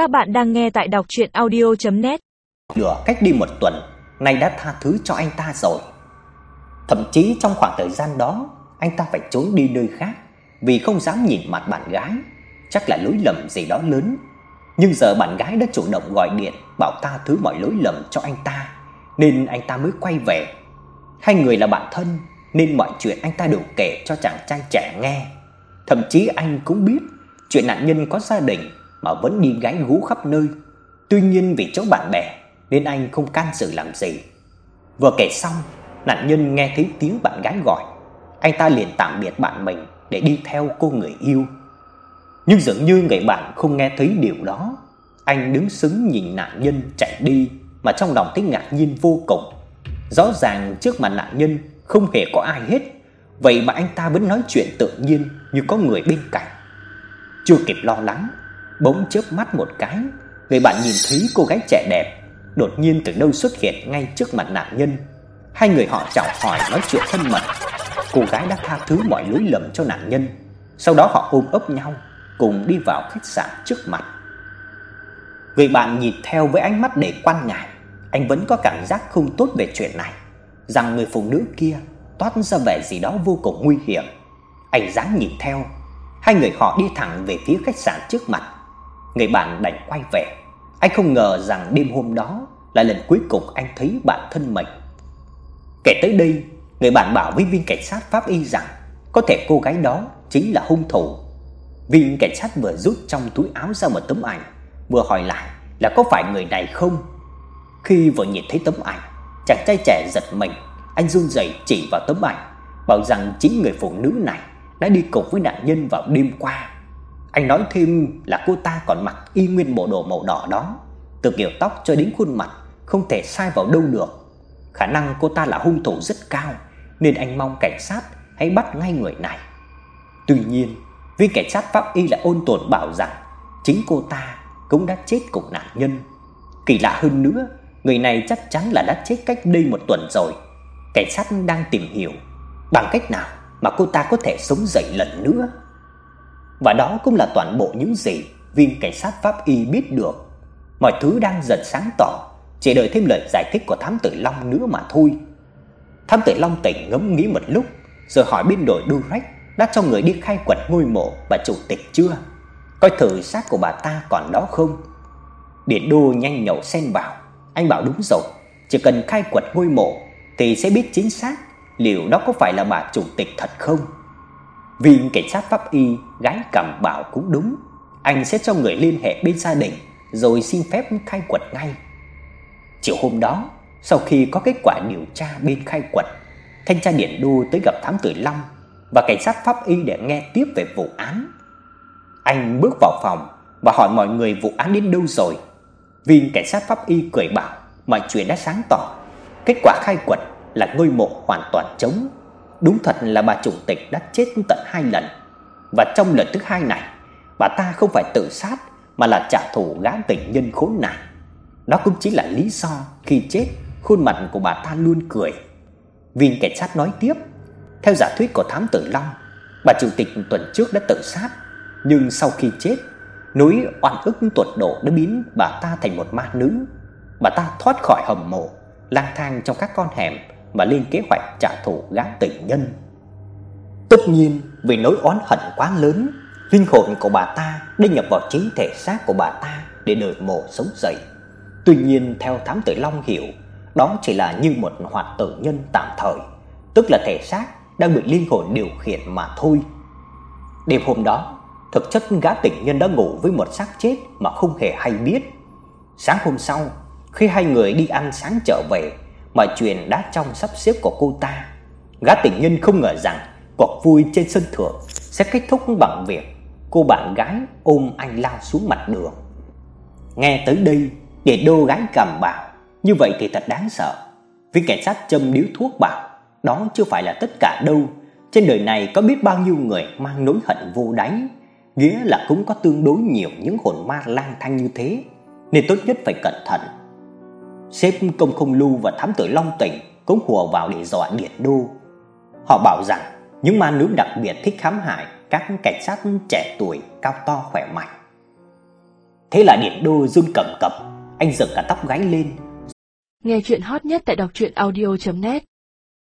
Các bạn đang nghe tại đọc audio net Nửa cách đi một tuần, nay đã tha thứ cho anh ta rồi. Thậm chí trong khoảng thời gian đó, anh ta phải trốn đi nơi khác vì không dám nhìn mặt bạn gái, chắc là lỗi lầm gì đó lớn. Nhưng giờ bạn gái đã chủ động gọi điện bảo tha thứ mọi lỗi lầm cho anh ta, nên anh ta mới quay về. Hai người là bạn thân nên mọi chuyện anh ta đều kể cho chàng trai trẻ nghe. Thậm chí anh cũng biết chuyện nạn nhân có gia đình mà vẫn đi gái gú khắp nơi. Tuy nhiên vì chỗ bạn bè nên anh không can dự làm gì. Vừa kể xong, nạn nhân nghe thấy tiếng bạn gái gọi. Anh ta liền tạm biệt bạn mình để đi theo cô người yêu. Nhưng dường như người bạn không nghe thấy điều đó. Anh đứng sững nhìn nạn nhân chạy đi mà trong lòng thấy ngạc nhiên vô cùng. Rõ ràng trước mặt nạn nhân không hề có ai hết, vậy mà anh ta vẫn nói chuyện tự nhiên như có người bên cạnh. Chưa kịp lo lắng, bỗng chớp mắt một cái, người bạn nhìn thấy cô gái trẻ đẹp đột nhiên từ đâu xuất hiện ngay trước mặt nạn nhân. Hai người họ chào hỏi nói chuyện thân mật. Cô gái đã tha thứ mọi lỗi lầm cho nạn nhân, sau đó họ ôm ấp nhau cùng đi vào khách sạn trước mặt. Người bạn nhìn theo với ánh mắt đầy quan ngại, anh vẫn có cảm giác không tốt về chuyện này, rằng người phụ nữ kia toát ra vẻ gì đó vô cùng nguy hiểm. Anh dáng nhìn theo, hai người họ đi thẳng về phía khách sạn trước mặt. Người bạn đành quay về. Anh không ngờ rằng đêm hôm đó là lần cuối cùng anh thấy bạn thân mình. Kể tới đây, người bạn bảo với viên cảnh sát pháp y rằng có thể cô gái đó chính là hung thủ. Viên cảnh sát vừa rút trong túi áo ra một tấm ảnh, vừa hỏi lại là có phải người này không. Khi vừa nhìn thấy tấm ảnh, chàng trai trẻ giật mình, anh run rẩy chỉ vào tấm ảnh, bảo rằng chính người phụ nữ này đã đi cùng với nạn nhân vào đêm qua. Anh nói thêm là cô ta còn mặc y nguyên bộ đồ màu đỏ đó, từ kiểu tóc cho đến khuôn mặt không thể sai vào đâu được. Khả năng cô ta là hung thủ rất cao, nên anh mong cảnh sát hãy bắt ngay người này. Tuy nhiên, viên cảnh sát pháp y lại ôn tồn bảo rằng chính cô ta cũng đã chết cùng nạn nhân. Kỳ lạ hơn nữa, người này chắc chắn là đã chết cách đây một tuần rồi. Cảnh sát đang tìm hiểu bằng cách nào mà cô ta có thể sống dậy lần nữa. Và đó cũng là toàn bộ những gì viên cảnh sát pháp y biết được. Mọi thứ đang dần sáng tỏ, chỉ đợi thêm lời giải thích của thám tử Long nữa mà thôi. Thám tử Long tỉnh ngẫm nghĩ một lúc, rồi hỏi bên đội Durek đã cho người đi khai quật ngôi mộ bà chủ tịch chưa? Coi thử xác của bà ta còn đó không? Điện Đô nhanh nhậu xen vào, anh bảo đúng rồi, chỉ cần khai quật ngôi mộ thì sẽ biết chính xác liệu đó có phải là bà chủ tịch thật không. Viên cảnh sát pháp y gái cầm bảo cũng đúng, anh sẽ cho người liên hệ bên gia đình rồi xin phép khai quật ngay. Chiều hôm đó, sau khi có kết quả điều tra bên khai quật, thanh tra điện đô tới gặp thám tử Long và cảnh sát pháp y để nghe tiếp về vụ án. Anh bước vào phòng và hỏi mọi người vụ án đến đâu rồi. Viên cảnh sát pháp y cười bảo mọi chuyện đã sáng tỏ. Kết quả khai quật là ngôi mộ hoàn toàn trống. Đúng thật là bà chủ tịch đã chết tận hai lần. Và trong lần thứ hai này, bà ta không phải tự sát mà là trả thù gã tình nhân khốn nạn. Đó cũng chính là lý do khi chết, khuôn mặt của bà ta luôn cười. Viên cảnh sát nói tiếp, theo giả thuyết của thám tử Long, bà chủ tịch tuần trước đã tự sát, nhưng sau khi chết, nỗi oan ức tuột độ đã biến bà ta thành một ma nữ. Bà ta thoát khỏi hầm mộ, lang thang trong các con hẻm mà lên kế hoạch trả thù gã tình nhân. Tất nhiên, vì nỗi oán hận quá lớn, linh hồn của bà ta đã nhập vào chính thể xác của bà ta để đợi mộ sống dậy. Tuy nhiên, theo thám tử Long hiểu, đó chỉ là như một hoạt tử nhân tạm thời, tức là thể xác đang bị linh hồn điều khiển mà thôi. Đêm hôm đó, thực chất gã tình nhân đã ngủ với một xác chết mà không hề hay biết. Sáng hôm sau, khi hai người đi ăn sáng trở về, mọi chuyện đã trong sắp xếp của cô ta. Gã tình nhân không ngờ rằng cuộc vui trên sân thượng sẽ kết thúc bằng việc cô bạn gái ôm anh lao xuống mặt đường. Nghe tới đây, để Đô gái cầm bảo, như vậy thì thật đáng sợ. Viên cảnh sát châm điếu thuốc bảo, đó chưa phải là tất cả đâu. Trên đời này có biết bao nhiêu người mang nỗi hận vô đáy, nghĩa là cũng có tương đối nhiều những hồn ma lang thang như thế, nên tốt nhất phải cẩn thận. Sếp Công Không Lưu và thám tử Long Tỉnh cũng hùa vào để dọa Điển Đô. Họ bảo rằng những ma nữ đặc biệt thích khám hại các cảnh sát trẻ tuổi cao to khỏe mạnh. Thế là Điền Đô run cầm cập, anh dựng cả tóc gáy lên. Nghe chuyện hot nhất tại đọc audio net